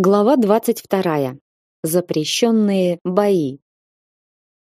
Глава 22. Запрещенные бои.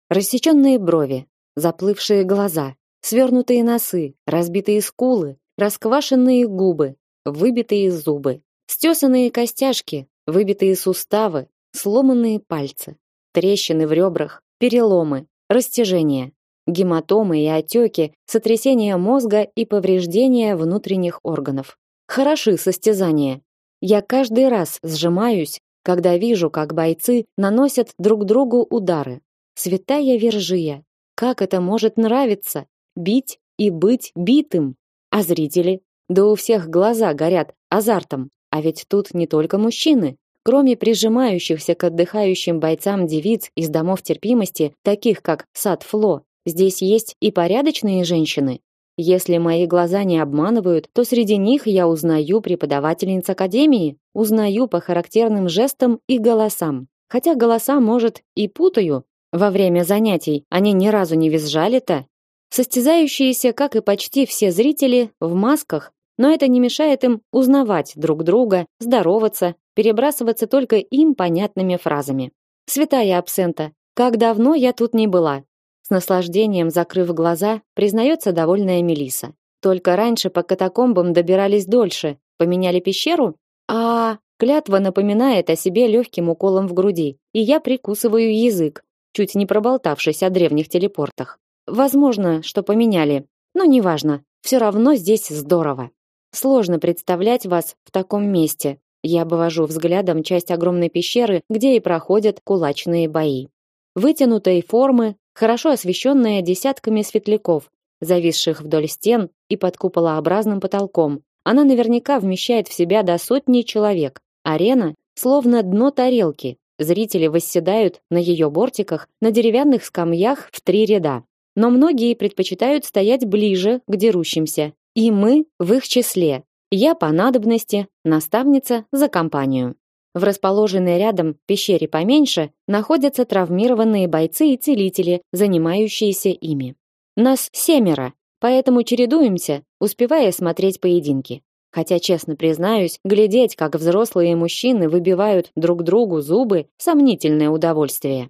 Рассеченные брови, заплывшие глаза, свернутые носы, разбитые скулы, расквашенные губы, выбитые зубы, стесанные костяшки, выбитые суставы, сломанные пальцы, трещины в ребрах, переломы, растяжения, гематомы и отеки, сотрясение мозга и повреждения внутренних органов. Хороши состязания, я каждый раз сжимаюсь, когда вижу, как бойцы наносят друг другу удары. Святая Вержия, как это может нравиться? Бить и быть битым. А зрители? Да у всех глаза горят азартом. А ведь тут не только мужчины. Кроме прижимающихся к отдыхающим бойцам девиц из домов терпимости, таких как Сад Фло, здесь есть и порядочные женщины. Если мои глаза не обманывают, то среди них я узнаю преподавательниц академии, узнаю по характерным жестам и голосам. Хотя голоса, может, и путаю. Во время занятий они ни разу не визжали-то. Состязающиеся, как и почти все зрители, в масках, но это не мешает им узнавать друг друга, здороваться, перебрасываться только им понятными фразами. Святая абсента, как давно я тут не была наслаждением закрыв глаза, признается довольная Мелиса. Только раньше по катакомбам добирались дольше, поменяли пещеру, а клятва напоминает о себе легким уколом в груди, и я прикусываю язык, чуть не проболтавшись о древних телепортах. Возможно, что поменяли, но неважно. Все равно здесь здорово. Сложно представлять вас в таком месте. Я обвожу взглядом часть огромной пещеры, где и проходят кулачные бои. Вытянутой формы, хорошо освещенная десятками светляков, зависших вдоль стен и под куполообразным потолком. Она наверняка вмещает в себя до сотни человек. Арена словно дно тарелки. Зрители восседают на ее бортиках на деревянных скамьях в три ряда. Но многие предпочитают стоять ближе к дерущимся. И мы в их числе. Я по надобности, наставница за компанию. В расположенной рядом пещере поменьше находятся травмированные бойцы и целители, занимающиеся ими. Нас семеро, поэтому чередуемся, успевая смотреть поединки. Хотя, честно признаюсь, глядеть, как взрослые мужчины выбивают друг другу зубы, сомнительное удовольствие.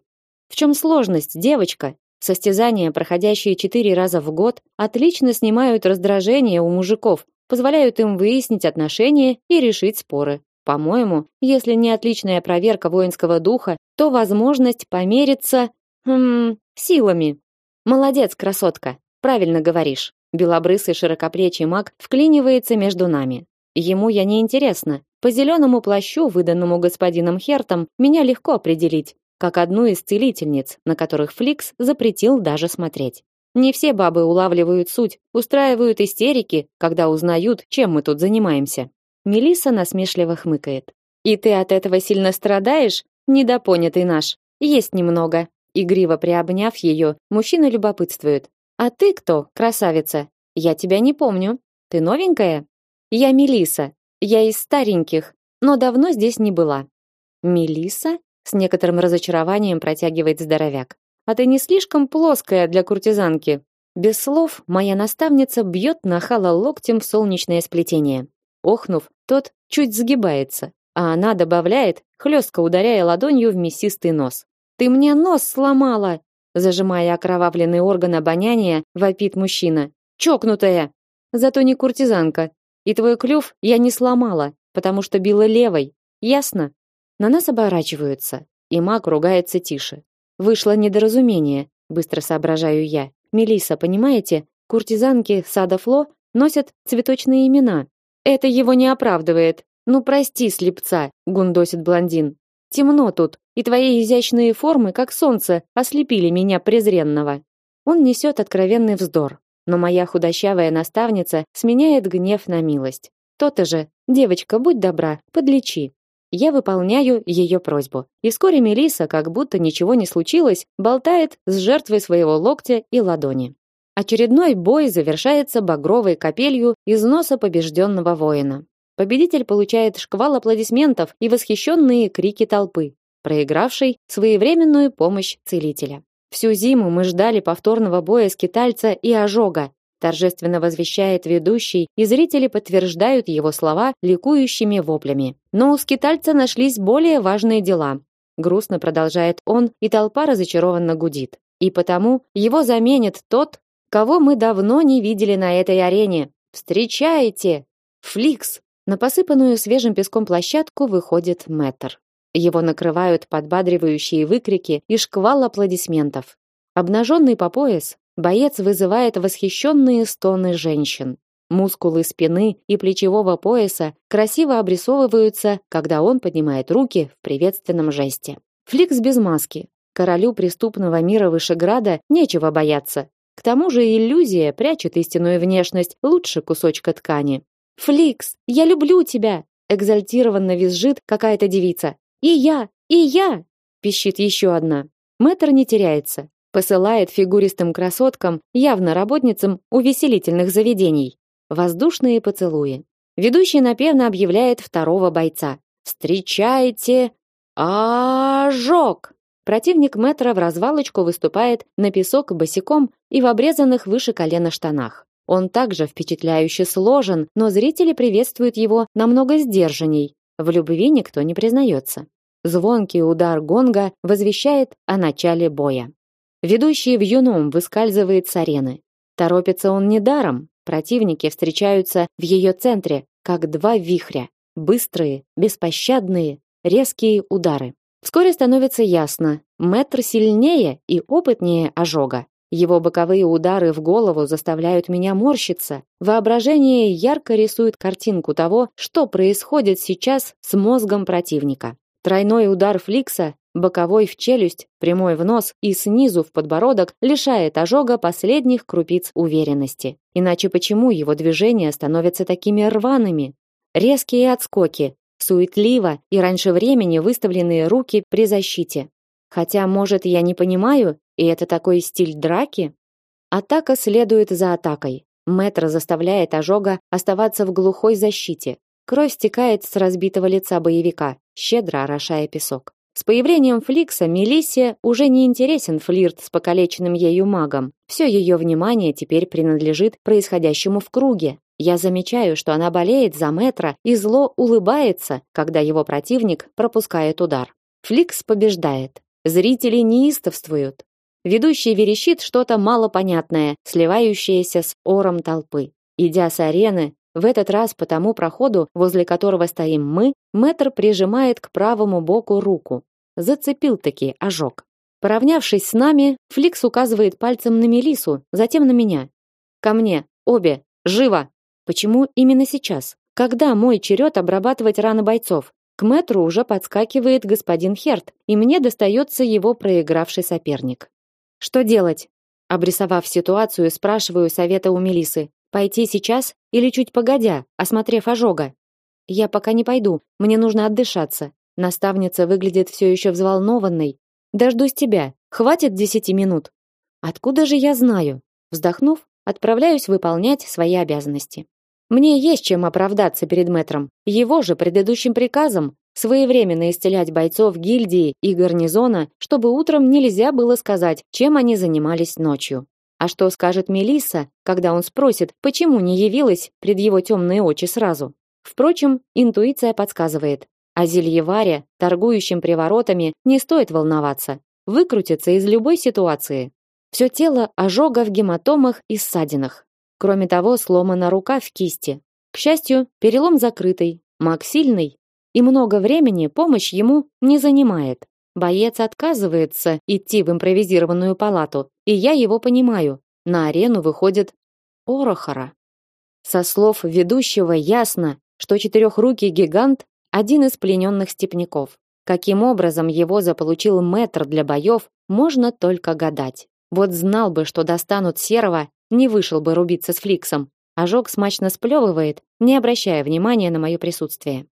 В чем сложность, девочка? Состязания, проходящие четыре раза в год, отлично снимают раздражение у мужиков, позволяют им выяснить отношения и решить споры. По-моему, если не отличная проверка воинского духа, то возможность помериться, хм, силами. Молодец, красотка. Правильно говоришь. Белобрысый широкоплечий маг вклинивается между нами. Ему я не интересна. По зеленому плащу, выданному господином Хертом, меня легко определить, как одну из целительниц, на которых Фликс запретил даже смотреть. Не все бабы улавливают суть, устраивают истерики, когда узнают, чем мы тут занимаемся. Мелиса насмешливо хмыкает. И ты от этого сильно страдаешь, недопонятый наш? Есть немного. Игриво приобняв ее, мужчина любопытствует. А ты кто, красавица? Я тебя не помню. Ты новенькая? Я Мелиса. Я из стареньких, но давно здесь не была. Мелиса? С некоторым разочарованием протягивает здоровяк. А ты не слишком плоская для куртизанки. Без слов моя наставница бьет нахала локтем в солнечное сплетение. Охнув, тот чуть сгибается, а она добавляет, хлестко ударяя ладонью в мясистый нос. «Ты мне нос сломала!» Зажимая окровавленный орган обоняния, вопит мужчина. «Чокнутая!» «Зато не куртизанка. И твой клюв я не сломала, потому что била левой. Ясно?» На нас оборачиваются, и маг ругается тише. Вышло недоразумение, быстро соображаю я. Мелиса, понимаете, куртизанки сада Фло носят цветочные имена, это его не оправдывает. Ну прости, слепца, гундосит блондин. Темно тут, и твои изящные формы, как солнце, ослепили меня презренного. Он несет откровенный вздор, но моя худощавая наставница сменяет гнев на милость. То-то же, девочка, будь добра, подлечи. Я выполняю ее просьбу. И вскоре Мелиса, как будто ничего не случилось, болтает с жертвой своего локтя и ладони. Очередной бой завершается багровой капелью из носа побежденного воина. Победитель получает шквал аплодисментов и восхищенные крики толпы, проигравший своевременную помощь целителя. Всю зиму мы ждали повторного боя скитальца и ожога. торжественно возвещает ведущий, и зрители подтверждают его слова ликующими воплями. Но у скитальца нашлись более важные дела. Грустно продолжает он, и толпа разочарованно гудит. И потому его заменит тот, кого мы давно не видели на этой арене. Встречайте! Фликс! На посыпанную свежим песком площадку выходит Мэтр. Его накрывают подбадривающие выкрики и шквал аплодисментов. Обнаженный по пояс, боец вызывает восхищенные стоны женщин. Мускулы спины и плечевого пояса красиво обрисовываются, когда он поднимает руки в приветственном жесте. Фликс без маски. Королю преступного мира Вышеграда нечего бояться. К тому же иллюзия прячет истинную внешность лучше кусочка ткани. «Фликс, я люблю тебя!» экзальтированно визжит какая-то девица. «И я! И я!» пищит еще одна. Мэтр не теряется. Посылает фигуристым красоткам, явно работницам увеселительных заведений. Воздушные поцелуи. Ведущий напевно объявляет второго бойца. Встречайте ожог. Противник метра в развалочку выступает на песок босиком и в обрезанных выше колена штанах. Он также впечатляюще сложен, но зрители приветствуют его намного сдержанней. В любви никто не признается. Звонкий удар гонга возвещает о начале боя. Ведущий в юном выскальзывает с арены. Торопится он недаром, Противники встречаются в ее центре, как два вихря. Быстрые, беспощадные, резкие удары. Вскоре становится ясно, метр сильнее и опытнее ожога. Его боковые удары в голову заставляют меня морщиться. Воображение ярко рисует картинку того, что происходит сейчас с мозгом противника. Тройной удар Фликса боковой в челюсть, прямой в нос и снизу в подбородок лишает ожога последних крупиц уверенности. Иначе почему его движения становятся такими рваными? Резкие отскоки, суетливо и раньше времени выставленные руки при защите. Хотя, может, я не понимаю, и это такой стиль драки? Атака следует за атакой. Мэтр заставляет ожога оставаться в глухой защите. Кровь стекает с разбитого лица боевика, щедро орошая песок. С появлением Фликса Мелиссе уже не интересен флирт с покалеченным ею магом. Все ее внимание теперь принадлежит происходящему в круге. Я замечаю, что она болеет за метра и зло улыбается, когда его противник пропускает удар. Фликс побеждает. Зрители неистовствуют. Ведущий верещит что-то малопонятное, сливающееся с ором толпы. Идя с арены, в этот раз по тому проходу, возле которого стоим мы, Мэтр прижимает к правому боку руку. Зацепил таки ожог. Поравнявшись с нами, Фликс указывает пальцем на Мелису, затем на меня. Ко мне, обе, живо. Почему именно сейчас? Когда мой черед обрабатывать раны бойцов? К Мэтру уже подскакивает господин Херт, и мне достается его проигравший соперник. Что делать? Обрисовав ситуацию, спрашиваю совета у Мелисы. Пойти сейчас или чуть погодя, осмотрев ожога? Я пока не пойду, мне нужно отдышаться. Наставница выглядит все еще взволнованной. Дождусь тебя. Хватит десяти минут. Откуда же я знаю? Вздохнув, отправляюсь выполнять свои обязанности. Мне есть чем оправдаться перед мэтром. Его же предыдущим приказом своевременно исцелять бойцов гильдии и гарнизона, чтобы утром нельзя было сказать, чем они занимались ночью. А что скажет Мелисса, когда он спросит, почему не явилась пред его темные очи сразу? Впрочем, интуиция подсказывает. А зельеваре, торгующим приворотами, не стоит волноваться. Выкрутиться из любой ситуации. Все тело ожога в гематомах и ссадинах. Кроме того, сломана рука в кисти. К счастью, перелом закрытый, маг сильный, и много времени помощь ему не занимает. Боец отказывается идти в импровизированную палату, и я его понимаю. На арену выходит Орохора. Со слов ведущего ясно, что четырехрукий гигант один из плененных степняков. Каким образом его заполучил метр для боев, можно только гадать. Вот знал бы, что достанут серого, не вышел бы рубиться с Фликсом. Ожог смачно сплевывает, не обращая внимания на мое присутствие.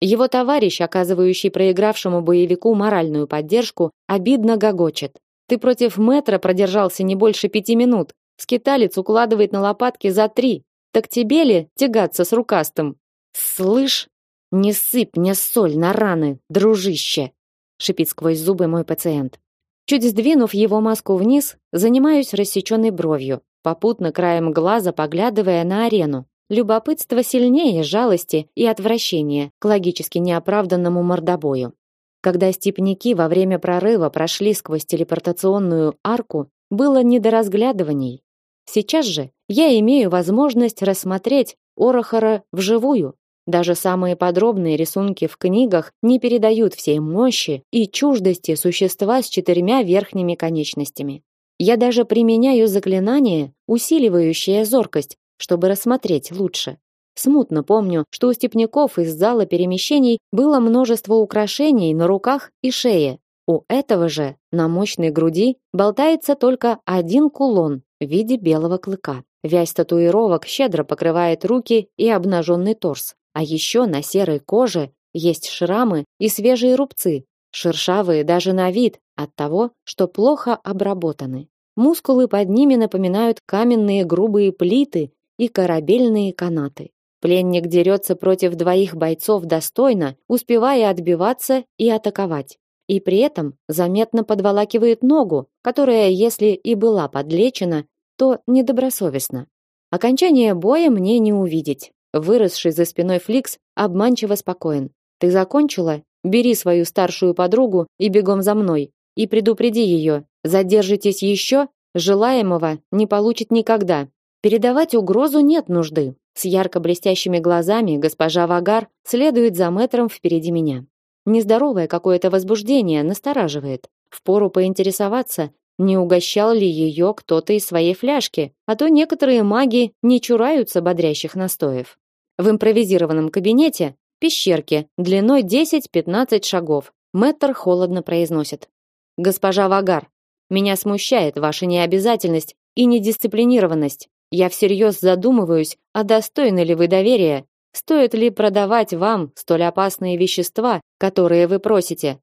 Его товарищ, оказывающий проигравшему боевику моральную поддержку, обидно гогочет. Ты против метра продержался не больше пяти минут. Скиталец укладывает на лопатки за три. Так тебе ли тягаться с рукастым? Слышь, не сыпь мне соль на раны, дружище, шипит сквозь зубы мой пациент. Чуть сдвинув его маску вниз, занимаюсь рассеченной бровью. попутно краем глаза поглядывая на арену. Любопытство сильнее жалости и отвращения к логически неоправданному мордобою. Когда степняки во время прорыва прошли сквозь телепортационную арку, было не до разглядываний. Сейчас же я имею возможность рассмотреть Орохора вживую. Даже самые подробные рисунки в книгах не передают всей мощи и чуждости существа с четырьмя верхними конечностями. Я даже применяю заклинание, усиливающее зоркость, чтобы рассмотреть лучше. Смутно помню, что у степняков из зала перемещений было множество украшений на руках и шее. У этого же на мощной груди болтается только один кулон в виде белого клыка. Вязь татуировок щедро покрывает руки и обнаженный торс. А еще на серой коже есть шрамы и свежие рубцы, шершавые даже на вид от того, что плохо обработаны. Мускулы под ними напоминают каменные грубые плиты и корабельные канаты. Пленник дерется против двоих бойцов достойно, успевая отбиваться и атаковать. И при этом заметно подволакивает ногу, которая, если и была подлечена, то недобросовестно. Окончание боя мне не увидеть. Выросший за спиной Фликс обманчиво спокоен. Ты закончила? Бери свою старшую подругу и бегом за мной. И предупреди ее. Задержитесь еще, желаемого не получит никогда. Передавать угрозу нет нужды. С ярко блестящими глазами госпожа Вагар следует за метром впереди меня. Нездоровое какое-то возбуждение настораживает. Впору поинтересоваться, не угощал ли ее кто-то из своей фляжки, а то некоторые маги не чураются бодрящих настоев. В импровизированном кабинете пещерки длиной 10-15 шагов. Мэтр холодно произносит: "Госпожа Вагар, меня смущает ваша необязательность и недисциплинированность. Я всерьез задумываюсь, а достойны ли вы доверия, стоит ли продавать вам столь опасные вещества, которые вы просите.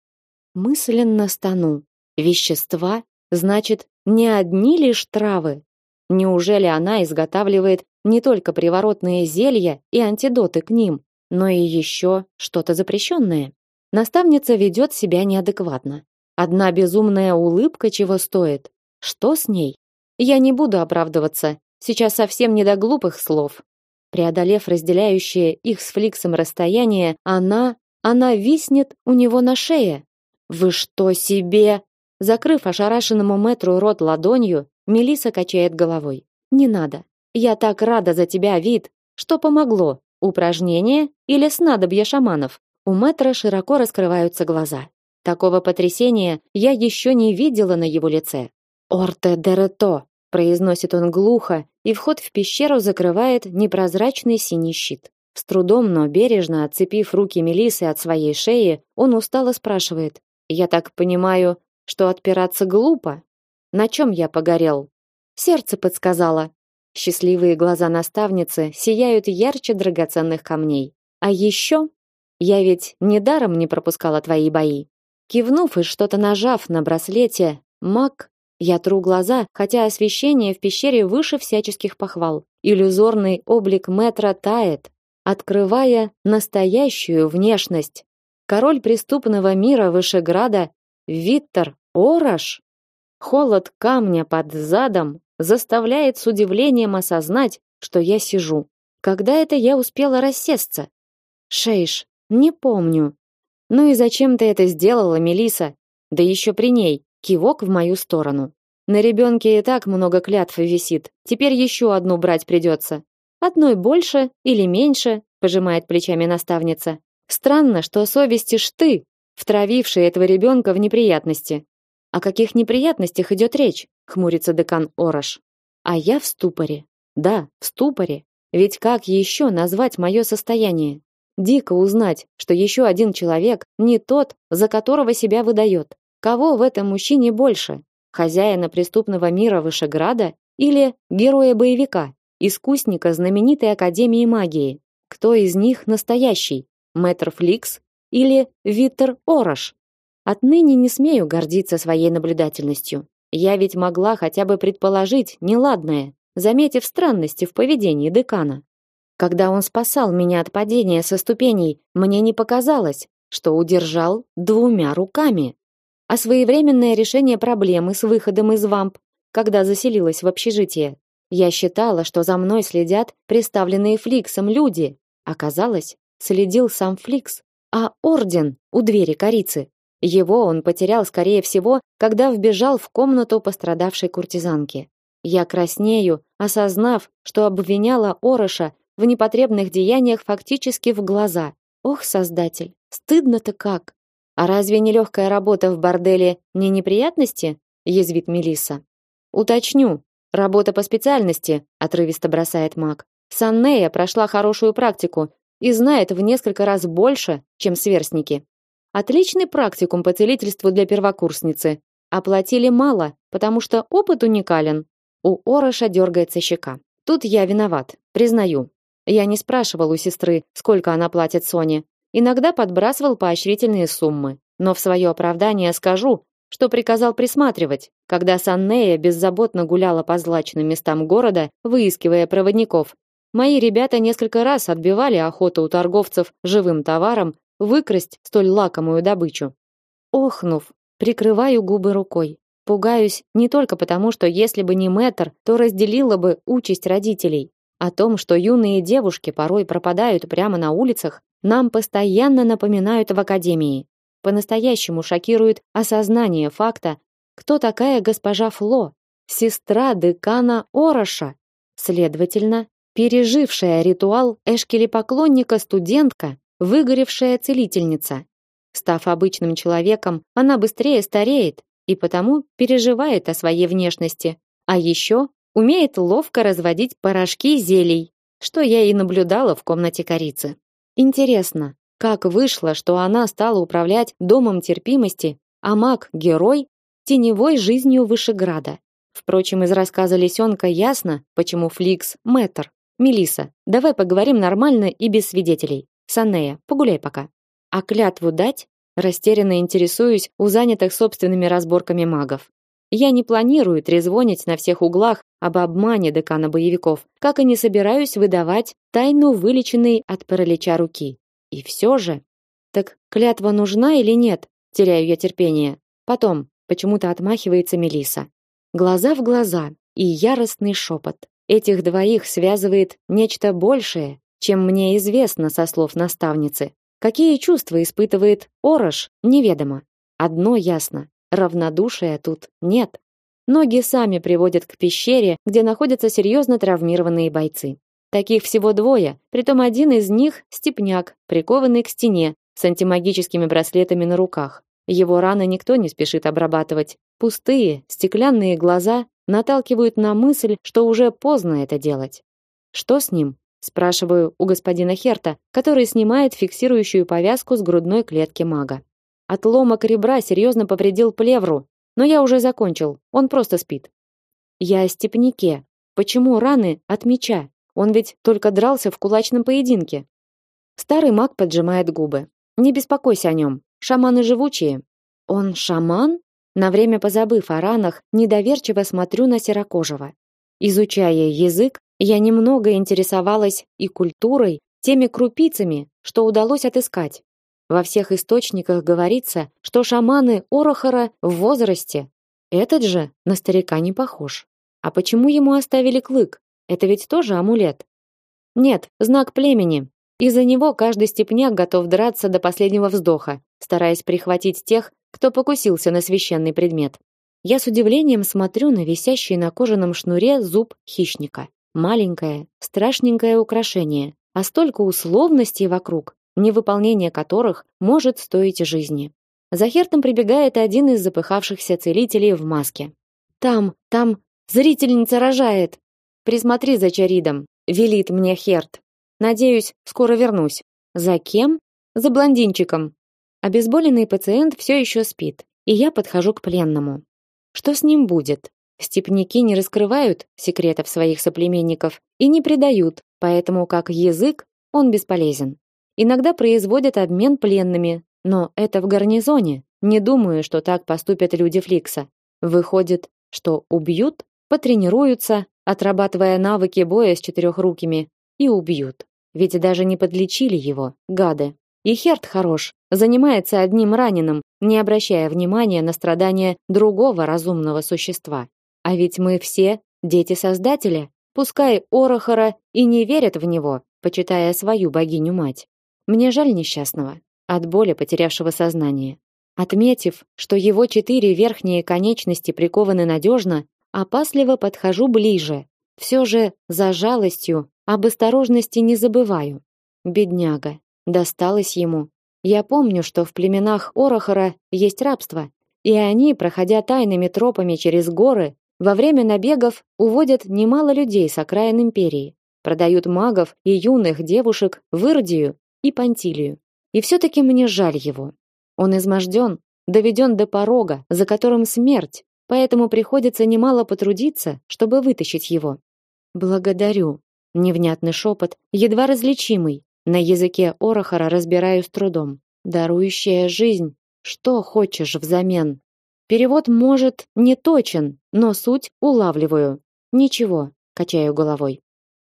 Мысленно стану. Вещества? Значит, не одни лишь травы. Неужели она изготавливает не только приворотные зелья и антидоты к ним, но и еще что-то запрещенное? Наставница ведет себя неадекватно. Одна безумная улыбка чего стоит? Что с ней? Я не буду оправдываться Сейчас совсем не до глупых слов. Преодолев разделяющее их с Фликсом расстояние, она, она виснет у него на шее. Вы что себе? Закрыв ошарашенному метру рот ладонью, Мелиса качает головой. Не надо. Я так рада за тебя, вид. Что помогло? Упражнение или снадобье шаманов? У метра широко раскрываются глаза. Такого потрясения я еще не видела на его лице. Орте дерето, произносит он глухо, и вход в пещеру закрывает непрозрачный синий щит. С трудом, но бережно отцепив руки Мелисы от своей шеи, он устало спрашивает: "Я так понимаю, что отпираться глупо? На чем я погорел?" Сердце подсказало. Счастливые глаза наставницы сияют ярче драгоценных камней. А еще я ведь недаром не пропускала твои бои. Кивнув и что-то нажав на браслете, маг я тру глаза, хотя освещение в пещере выше всяческих похвал. Иллюзорный облик метра тает, открывая настоящую внешность. Король преступного мира Вышеграда Виктор Орош. Холод камня под задом заставляет с удивлением осознать, что я сижу. Когда это я успела рассесться? Шейш, не помню. Ну и зачем ты это сделала, Мелиса? Да еще при ней. Кивок в мою сторону. На ребенке и так много клятв висит. Теперь еще одну брать придется. Одной больше или меньше, пожимает плечами наставница. Странно, что совестишь ты, втравивший этого ребенка в неприятности. О каких неприятностях идет речь? хмурится декан Орош. А я в ступоре. Да, в ступоре. Ведь как еще назвать мое состояние? Дико узнать, что еще один человек не тот, за которого себя выдает. Кого в этом мужчине больше? Хозяина преступного мира Вышеграда или героя-боевика, искусника знаменитой Академии магии? Кто из них настоящий? Мэтр Фликс или Виттер Орош? Отныне не смею гордиться своей наблюдательностью. Я ведь могла хотя бы предположить неладное, заметив странности в поведении декана. Когда он спасал меня от падения со ступеней, мне не показалось, что удержал двумя руками а своевременное решение проблемы с выходом из вамп, когда заселилась в общежитие. Я считала, что за мной следят представленные Фликсом люди. Оказалось, следил сам Фликс, а орден у двери корицы. Его он потерял, скорее всего, когда вбежал в комнату пострадавшей куртизанки. Я краснею, осознав, что обвиняла Ороша в непотребных деяниях фактически в глаза. Ох, создатель, стыдно-то как. А разве не легкая работа в борделе не неприятности? язвит Мелиса. Уточню. Работа по специальности, отрывисто бросает Мак. Саннея прошла хорошую практику и знает в несколько раз больше, чем сверстники. Отличный практикум по целительству для первокурсницы. Оплатили мало, потому что опыт уникален. У Ороша дергается щека. Тут я виноват, признаю. Я не спрашивал у сестры, сколько она платит Соне. Иногда подбрасывал поощрительные суммы. Но в свое оправдание скажу, что приказал присматривать, когда Саннея беззаботно гуляла по злачным местам города, выискивая проводников. Мои ребята несколько раз отбивали охоту у торговцев живым товаром выкрасть столь лакомую добычу. Охнув, прикрываю губы рукой. Пугаюсь не только потому, что если бы не Мэтр, то разделила бы участь родителей. О том, что юные девушки порой пропадают прямо на улицах, нам постоянно напоминают в академии. По-настоящему шокирует осознание факта, кто такая госпожа Фло, сестра декана Ороша. Следовательно, пережившая ритуал эшкели-поклонника студентка, выгоревшая целительница. Став обычным человеком, она быстрее стареет и потому переживает о своей внешности, а еще умеет ловко разводить порошки зелий, что я и наблюдала в комнате корицы. Интересно, как вышло, что она стала управлять домом терпимости, а маг герой теневой жизнью Вышеграда. Впрочем, из рассказа лисенка ясно, почему Фликс мэтр. Мелиса, давай поговорим нормально и без свидетелей. Санея, погуляй пока. А клятву дать? Растерянно интересуюсь у занятых собственными разборками магов. Я не планирую трезвонить на всех углах об обмане декана боевиков, как и не собираюсь выдавать тайну вылеченной от паралича руки. И все же, так клятва нужна или нет? Теряю я терпение. Потом, почему-то отмахивается Мелиса. Глаза в глаза и яростный шепот. Этих двоих связывает нечто большее, чем мне известно со слов наставницы. Какие чувства испытывает Орош, неведомо. Одно ясно: равнодушия тут нет. Ноги сами приводят к пещере, где находятся серьезно травмированные бойцы. Таких всего двое, притом один из них степняк, прикованный к стене с антимагическими браслетами на руках. Его раны никто не спешит обрабатывать. Пустые, стеклянные глаза наталкивают на мысль, что уже поздно это делать. Что с ним? Спрашиваю у господина Херта, который снимает фиксирующую повязку с грудной клетки мага. Отломок ребра серьезно повредил плевру, но я уже закончил. Он просто спит. Я о степняке. Почему раны от меча? Он ведь только дрался в кулачном поединке. Старый маг поджимает губы. Не беспокойся о нем. Шаманы живучие. Он шаман? На время позабыв о ранах, недоверчиво смотрю на серокожего. Изучая язык, я немного интересовалась и культурой, теми крупицами, что удалось отыскать. Во всех источниках говорится, что шаманы Орохора в возрасте. Этот же на старика не похож. А почему ему оставили клык? Это ведь тоже амулет. Нет, знак племени. Из-за него каждый степняк готов драться до последнего вздоха, стараясь прихватить тех, кто покусился на священный предмет. Я с удивлением смотрю на висящий на кожаном шнуре зуб хищника. Маленькое, страшненькое украшение, а столько условностей вокруг, невыполнение которых может стоить жизни. За Хертом прибегает один из запыхавшихся целителей в маске. Там, там зрительница рожает. Присмотри за Чаридом, велит мне Херт. Надеюсь, скоро вернусь. За кем? За блондинчиком. Обезболенный пациент все еще спит, и я подхожу к пленному. Что с ним будет? Степники не раскрывают секретов своих соплеменников и не предают, поэтому как язык он бесполезен. Иногда производят обмен пленными, но это в гарнизоне. Не думаю, что так поступят люди Фликса. Выходит, что убьют, потренируются, отрабатывая навыки боя с четырехрукими, и убьют. Ведь даже не подлечили его, гады. И Херт хорош, занимается одним раненым, не обращая внимания на страдания другого разумного существа. А ведь мы все дети Создателя, Пускай Орохора и не верят в него, почитая свою богиню-мать. Мне жаль несчастного, от боли потерявшего сознание. Отметив, что его четыре верхние конечности прикованы надежно, опасливо подхожу ближе. Все же за жалостью об осторожности не забываю. Бедняга, досталось ему. Я помню, что в племенах Орохора есть рабство, и они, проходя тайными тропами через горы, во время набегов уводят немало людей с окраин империи, продают магов и юных девушек в Ирдию и Пантилию. И все-таки мне жаль его. Он изможден, доведен до порога, за которым смерть, поэтому приходится немало потрудиться, чтобы вытащить его. Благодарю. Невнятный шепот, едва различимый. На языке Орохора разбираю с трудом. Дарующая жизнь. Что хочешь взамен? Перевод может не точен, но суть улавливаю. Ничего, качаю головой.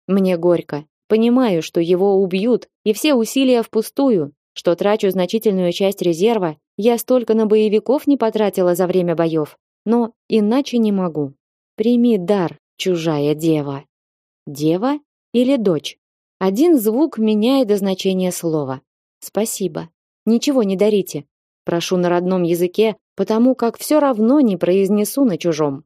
Мне горько. Понимаю, что его убьют, и все усилия впустую, что трачу значительную часть резерва, я столько на боевиков не потратила за время боев. Но иначе не могу. Прими дар, чужая дева. Дева или дочь? Один звук меняет значение слова. Спасибо. Ничего не дарите. Прошу на родном языке, потому как все равно не произнесу на чужом.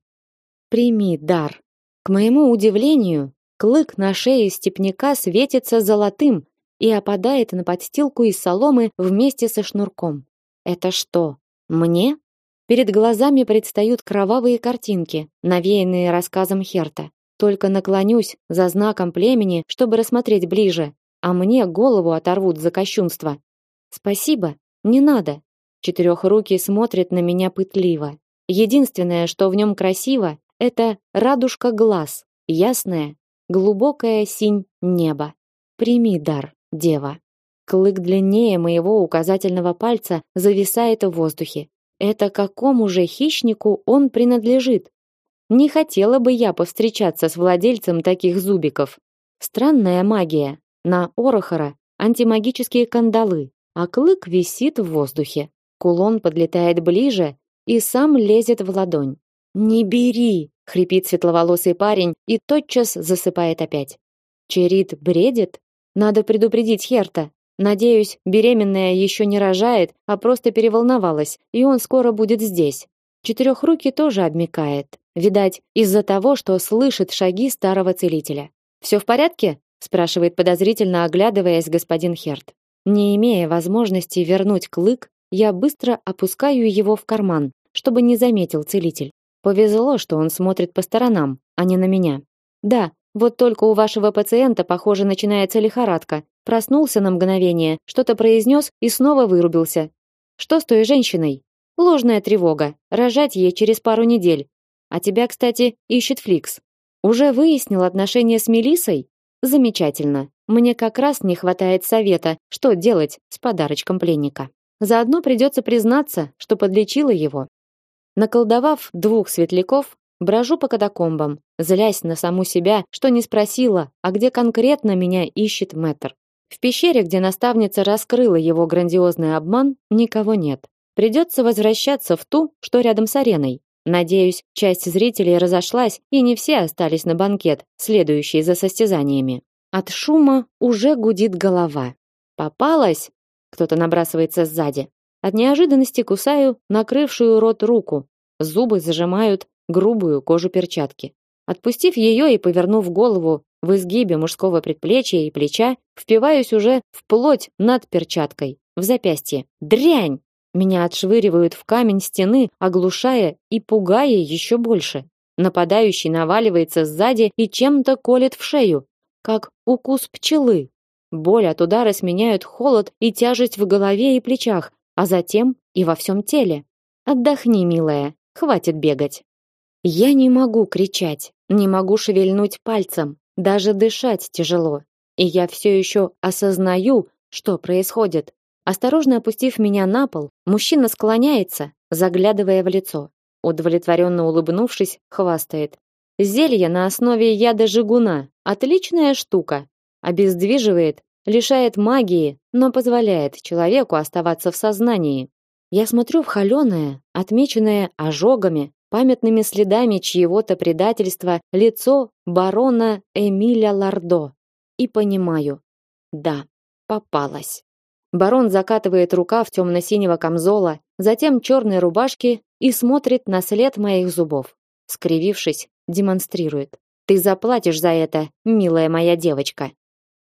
Прими дар. К моему удивлению, Клык на шее степняка светится золотым и опадает на подстилку из соломы вместе со шнурком. Это что? Мне? Перед глазами предстают кровавые картинки, навеянные рассказом Херта. Только наклонюсь за знаком племени, чтобы рассмотреть ближе, а мне голову оторвут за кощунство. Спасибо, не надо. Четырехрукий смотрит на меня пытливо. Единственное, что в нем красиво, это радужка глаз, ясная, глубокая синь неба. Прими дар, дева. Клык длиннее моего указательного пальца зависает в воздухе. Это какому же хищнику он принадлежит? Не хотела бы я повстречаться с владельцем таких зубиков. Странная магия. На Орохора антимагические кандалы, а клык висит в воздухе. Кулон подлетает ближе и сам лезет в ладонь. Не бери, хрипит светловолосый парень и тотчас засыпает опять. Черит бредит? Надо предупредить Херта. Надеюсь, беременная еще не рожает, а просто переволновалась, и он скоро будет здесь. Четырехрукий тоже обмекает. Видать, из-за того, что слышит шаги старого целителя. Все в порядке? спрашивает подозрительно, оглядываясь господин Херт. Не имея возможности вернуть клык, я быстро опускаю его в карман, чтобы не заметил целитель. Повезло, что он смотрит по сторонам, а не на меня. Да, вот только у вашего пациента, похоже, начинается лихорадка. Проснулся на мгновение, что-то произнес и снова вырубился. Что с той женщиной? Ложная тревога. Рожать ей через пару недель. А тебя, кстати, ищет Фликс. Уже выяснил отношения с Мелисой? Замечательно. Мне как раз не хватает совета, что делать с подарочком пленника. Заодно придется признаться, что подлечила его. Наколдовав двух светляков, брожу по катакомбам, злясь на саму себя, что не спросила, а где конкретно меня ищет Мэтр. В пещере, где наставница раскрыла его грандиозный обман, никого нет. Придется возвращаться в ту, что рядом с ареной. Надеюсь, часть зрителей разошлась, и не все остались на банкет, следующий за состязаниями. От шума уже гудит голова. Попалась? Кто-то набрасывается сзади. От неожиданности кусаю накрывшую рот руку. Зубы зажимают грубую кожу перчатки. Отпустив ее и повернув голову в изгибе мужского предплечья и плеча, впиваюсь уже в плоть над перчаткой, в запястье. Дрянь! Меня отшвыривают в камень стены, оглушая и пугая еще больше. Нападающий наваливается сзади и чем-то колет в шею, как укус пчелы. Боль от удара сменяют холод и тяжесть в голове и плечах, а затем и во всем теле. Отдохни, милая, хватит бегать. Я не могу кричать, не могу шевельнуть пальцем, даже дышать тяжело. И я все еще осознаю, что происходит. Осторожно опустив меня на пол, мужчина склоняется, заглядывая в лицо. Удовлетворенно улыбнувшись, хвастает. Зелье на основе яда жигуна. Отличная штука. Обездвиживает лишает магии, но позволяет человеку оставаться в сознании. Я смотрю в холеное, отмеченное ожогами, памятными следами чьего-то предательства лицо барона Эмиля Лардо. И понимаю. Да, попалась. Барон закатывает рукав темно-синего камзола, затем черной рубашки и смотрит на след моих зубов. Скривившись, демонстрирует. Ты заплатишь за это, милая моя девочка.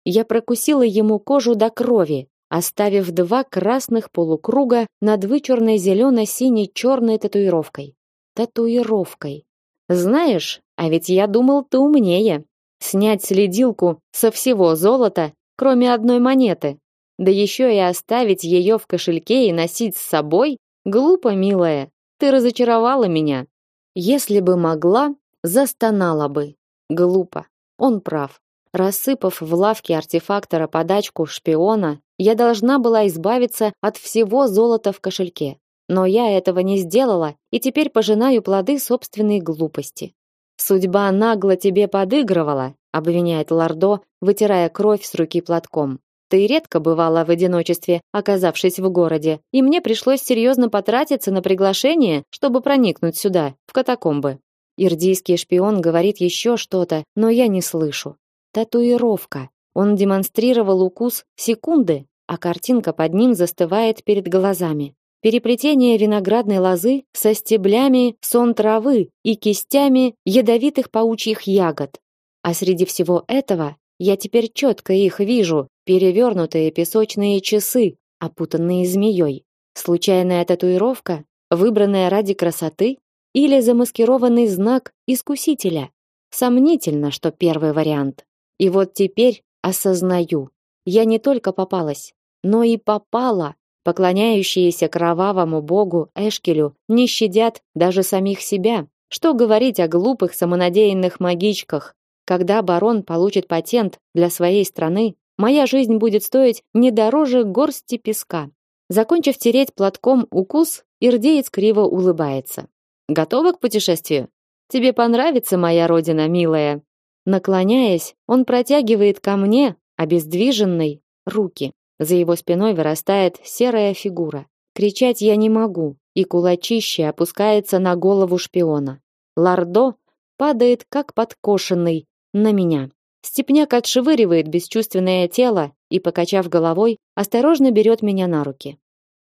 Я прокусила ему кожу до крови, оставив два красных полукруга над вычурной зелено-синей черной татуировкой. Татуировкой. Знаешь, а ведь я думал, ты умнее. Снять следилку со всего золота, кроме одной монеты. Да еще и оставить ее в кошельке и носить с собой? Глупо, милая. Ты разочаровала меня. Если бы могла, застонала бы. Глупо. Он прав. Рассыпав в лавке артефактора подачку шпиона, я должна была избавиться от всего золота в кошельке. Но я этого не сделала и теперь пожинаю плоды собственной глупости. Судьба нагло тебе подыгрывала, обвиняет Лардо, вытирая кровь с руки платком. Ты редко бывала в одиночестве, оказавшись в городе, и мне пришлось серьезно потратиться на приглашение, чтобы проникнуть сюда, в катакомбы. Ирдийский шпион говорит еще что-то, но я не слышу. Татуировка. Он демонстрировал укус секунды, а картинка под ним застывает перед глазами. Переплетение виноградной лозы со стеблями сон травы и кистями ядовитых паучьих ягод. А среди всего этого я теперь четко их вижу, перевернутые песочные часы, опутанные змеей. Случайная татуировка, выбранная ради красоты или замаскированный знак искусителя? Сомнительно, что первый вариант. И вот теперь осознаю, я не только попалась, но и попала. Поклоняющиеся кровавому богу Эшкелю не щадят даже самих себя. Что говорить о глупых самонадеянных магичках? Когда барон получит патент для своей страны, моя жизнь будет стоить не дороже горсти песка. Закончив тереть платком укус, ирдеец криво улыбается. Готова к путешествию? Тебе понравится моя родина, милая. Наклоняясь, он протягивает ко мне, обездвиженной, руки. За его спиной вырастает серая фигура. Кричать я не могу, и кулачище опускается на голову шпиона. Лардо падает как подкошенный на меня. Степняк отшвыривает бесчувственное тело и, покачав головой, осторожно берет меня на руки.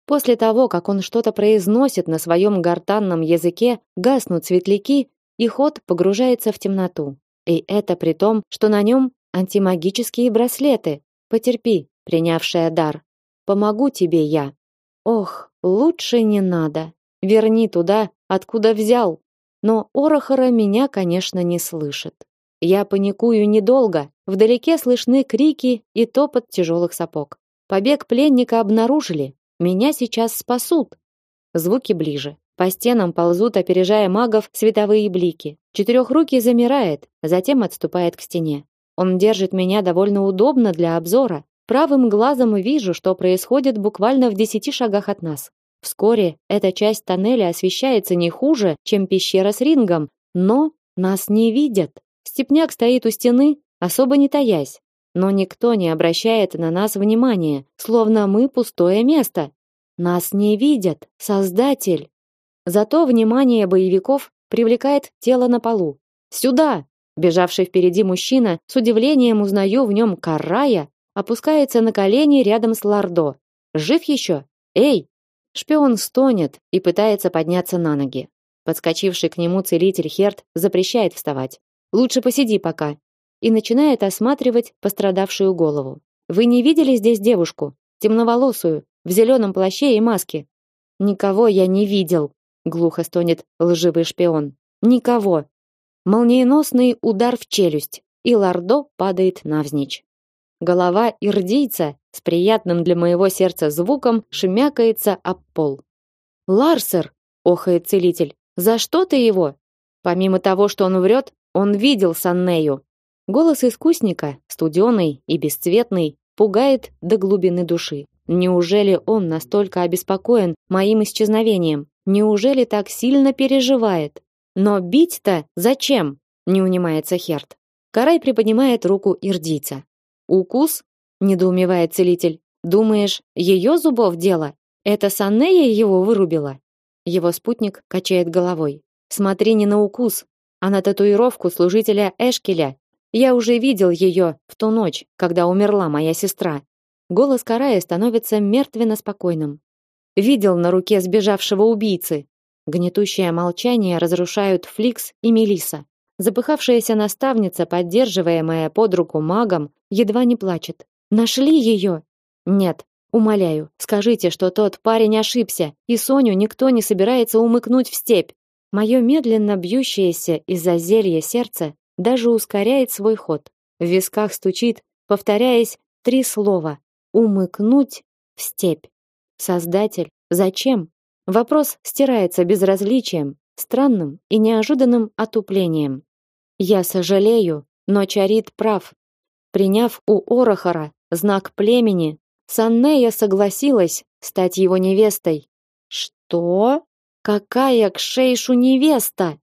После того, как он что-то произносит на своем гортанном языке, гаснут светляки, и ход погружается в темноту. И это при том, что на нем антимагические браслеты. Потерпи, принявшая дар. Помогу тебе я. Ох, лучше не надо. Верни туда, откуда взял. Но Орохора меня, конечно, не слышит. Я паникую недолго. Вдалеке слышны крики и топот тяжелых сапог. Побег пленника обнаружили. Меня сейчас спасут. Звуки ближе. По стенам ползут, опережая магов, световые блики. Четырехрукий замирает, затем отступает к стене. Он держит меня довольно удобно для обзора. Правым глазом вижу, что происходит буквально в десяти шагах от нас. Вскоре эта часть тоннеля освещается не хуже, чем пещера с рингом, но нас не видят. Степняк стоит у стены, особо не таясь, но никто не обращает на нас внимания, словно мы пустое место. Нас не видят, Создатель. Зато внимание боевиков привлекает тело на полу. Сюда! Бежавший впереди мужчина, с удивлением узнаю в нем Карая, опускается на колени рядом с Лардо. Жив еще? Эй! Шпион стонет и пытается подняться на ноги. Подскочивший к нему целитель Херт запрещает вставать. Лучше посиди пока. И начинает осматривать пострадавшую голову. Вы не видели здесь девушку, темноволосую, в зеленом плаще и маске? Никого я не видел, глухо стонет лживый шпион. Никого. Молниеносный удар в челюсть, и Лардо падает навзничь. Голова ирдийца с приятным для моего сердца звуком шмякается об пол. Ларсер, охает целитель. За что ты его? Помимо того, что он врет, он видел Саннею. Голос искусника, студеный и бесцветный, пугает до глубины души. Неужели он настолько обеспокоен моим исчезновением? Неужели так сильно переживает? Но бить-то зачем? Не унимается Херт. Карай приподнимает руку ирдийца. Укус? недоумевает целитель. Думаешь, ее зубов дело? Это Санея его вырубила? Его спутник качает головой. Смотри не на укус, а на татуировку служителя Эшкеля. Я уже видел ее в ту ночь, когда умерла моя сестра. Голос Карая становится мертвенно спокойным. Видел на руке сбежавшего убийцы. Гнетущее молчание разрушают Фликс и Мелиса. Запыхавшаяся наставница, поддерживаемая под руку магом, едва не плачет. Нашли ее? Нет, умоляю, скажите, что тот парень ошибся, и Соню никто не собирается умыкнуть в степь. Мое медленно бьющееся из-за зелья сердце даже ускоряет свой ход. В висках стучит, повторяясь три слова: умыкнуть в степь. Создатель, зачем? Вопрос стирается безразличием, странным и неожиданным отуплением. Я сожалею, но Чарит прав. Приняв у Орахара знак племени, Саннея согласилась стать его невестой. Что? Какая к Шейшу невеста?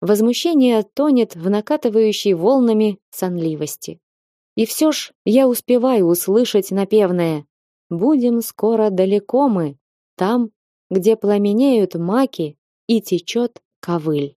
Возмущение тонет в накатывающей волнами сонливости. И все ж я успеваю услышать напевное: "Будем скоро далеко мы, там, где пламенеют маки и течет ковыль".